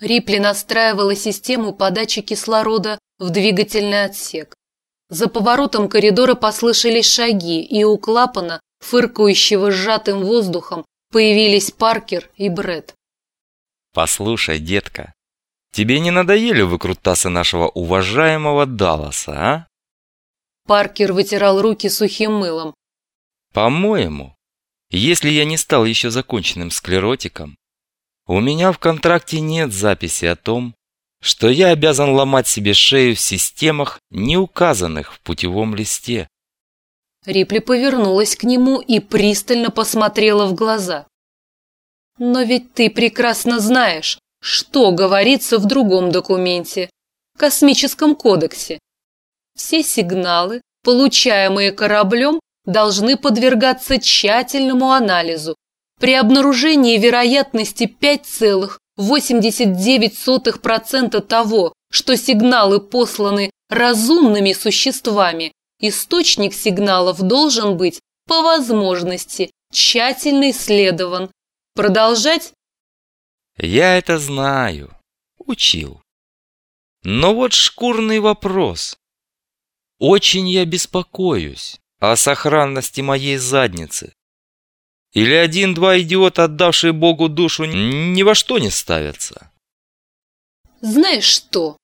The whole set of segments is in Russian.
Рипли настраивала систему подачи кислорода в двигательный отсек. За поворотом коридора послышались шаги, и у клапана, фыркающего сжатым воздухом, появились Паркер и Бред. «Послушай, детка, тебе не надоели выкрутасы нашего уважаемого Далласа, а?» Паркер вытирал руки сухим мылом. «По-моему, если я не стал еще законченным склеротиком, у меня в контракте нет записи о том, что я обязан ломать себе шею в системах, не указанных в путевом листе. Рипли повернулась к нему и пристально посмотрела в глаза. Но ведь ты прекрасно знаешь, что говорится в другом документе, космическом кодексе. Все сигналы, получаемые кораблем, должны подвергаться тщательному анализу. При обнаружении вероятности 5,89% того, что сигналы посланы разумными существами, источник сигналов должен быть, по возможности, тщательно исследован. Продолжать? Я это знаю. Учил. Но вот шкурный вопрос. Очень я беспокоюсь о сохранности моей задницы. Или один-два идиота, отдавшие Богу душу, ни во что не ставятся? Знаешь что?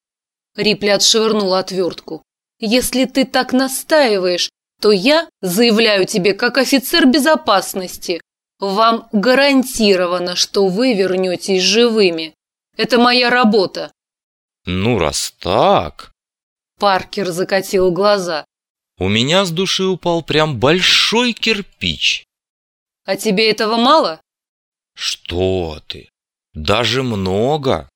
Рипли отшвырнула отвертку. Если ты так настаиваешь, то я заявляю тебе как офицер безопасности. Вам гарантировано, что вы вернетесь живыми. Это моя работа. Ну, раз так... Паркер закатил глаза. У меня с души упал прям большой кирпич. А тебе этого мало? Что ты? Даже много.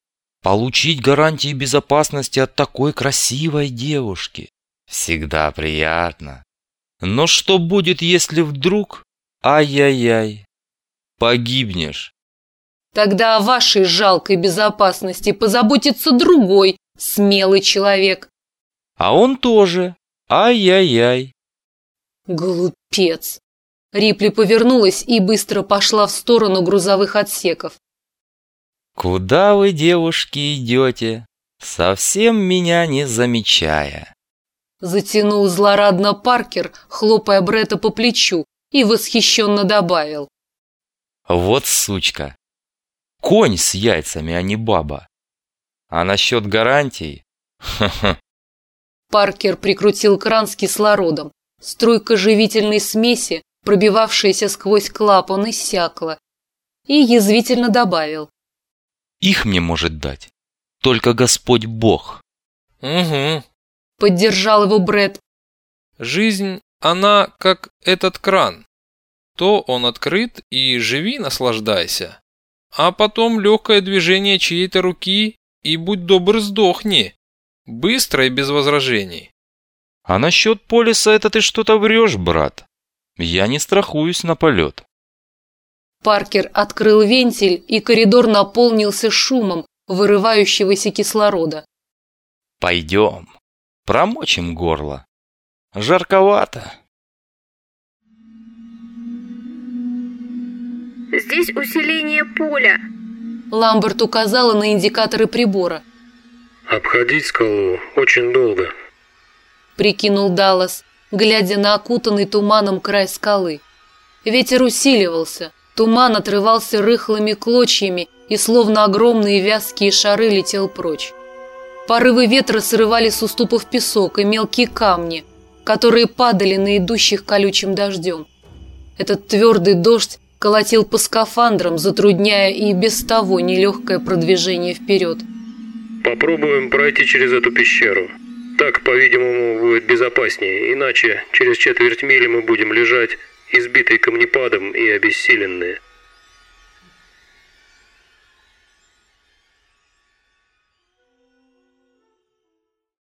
Получить гарантии безопасности от такой красивой девушки. Всегда приятно. Но что будет, если вдруг... Ай-яй-яй. Погибнешь. Тогда о вашей жалкой безопасности позаботится другой смелый человек. А он тоже. Ай-яй-яй. Глупец. Рипли повернулась и быстро пошла в сторону грузовых отсеков. «Куда вы, девушки, идете, совсем меня не замечая?» Затянул злорадно Паркер, хлопая Брета по плечу, и восхищенно добавил. «Вот сучка! Конь с яйцами, а не баба! А насчет гарантий? Ха-ха!» Паркер прикрутил кран с кислородом. Струйка живительной смеси пробивавшаяся сквозь клапан, иссякла. И язвительно добавил. «Их мне может дать только Господь Бог». «Угу», — поддержал его Бред. «Жизнь, она как этот кран. То он открыт и живи, наслаждайся. А потом легкое движение чьей-то руки и будь добр сдохни. Быстро и без возражений». «А насчет полиса это ты что-то врешь, брат?» Я не страхуюсь на полет. Паркер открыл вентиль, и коридор наполнился шумом вырывающегося кислорода. Пойдем, промочим горло. Жарковато. Здесь усиление поля. Ламберт указала на индикаторы прибора. Обходить скалу очень долго. Прикинул Даллас глядя на окутанный туманом край скалы. Ветер усиливался, туман отрывался рыхлыми клочьями и словно огромные вязкие шары летел прочь. Порывы ветра срывали с уступов песок и мелкие камни, которые падали на идущих колючим дождем. Этот твердый дождь колотил по скафандрам, затрудняя и без того нелегкое продвижение вперед. «Попробуем пройти через эту пещеру», так, по-видимому, будет безопаснее, иначе через четверть мили мы будем лежать, избитые камнепадом и обессиленные.